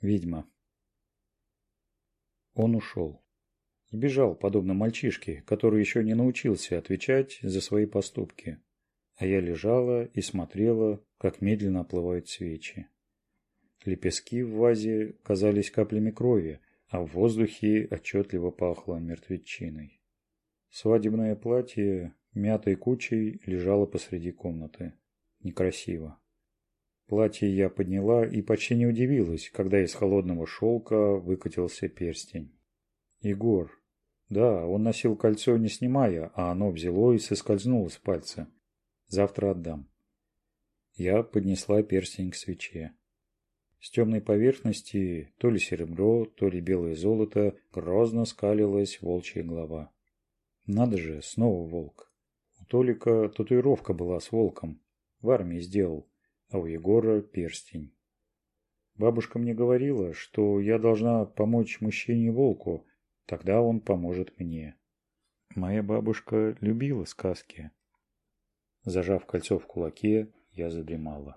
ведьма. Он ушел. Сбежал, подобно мальчишке, который еще не научился отвечать за свои поступки. А я лежала и смотрела, как медленно оплывают свечи. Лепестки в вазе казались каплями крови, а в воздухе отчетливо пахло мертвечиной. Свадебное платье мятой кучей лежало посреди комнаты. Некрасиво платье я подняла и почти не удивилась, когда из холодного шелка выкатился перстень. Егор. Да, он носил кольцо, не снимая, а оно взяло и соскользнуло с пальца. Завтра отдам. Я поднесла перстень к свече. С темной поверхности то ли серебро, то ли белое золото грозно скалилась волчья голова. Надо же, снова волк. У Толика татуировка была с волком. В армии сделал. А у Егора перстень. Бабушка мне говорила, что я должна помочь мужчине-волку, тогда он поможет мне. Моя бабушка любила сказки. Зажав кольцо в кулаке, я задремала.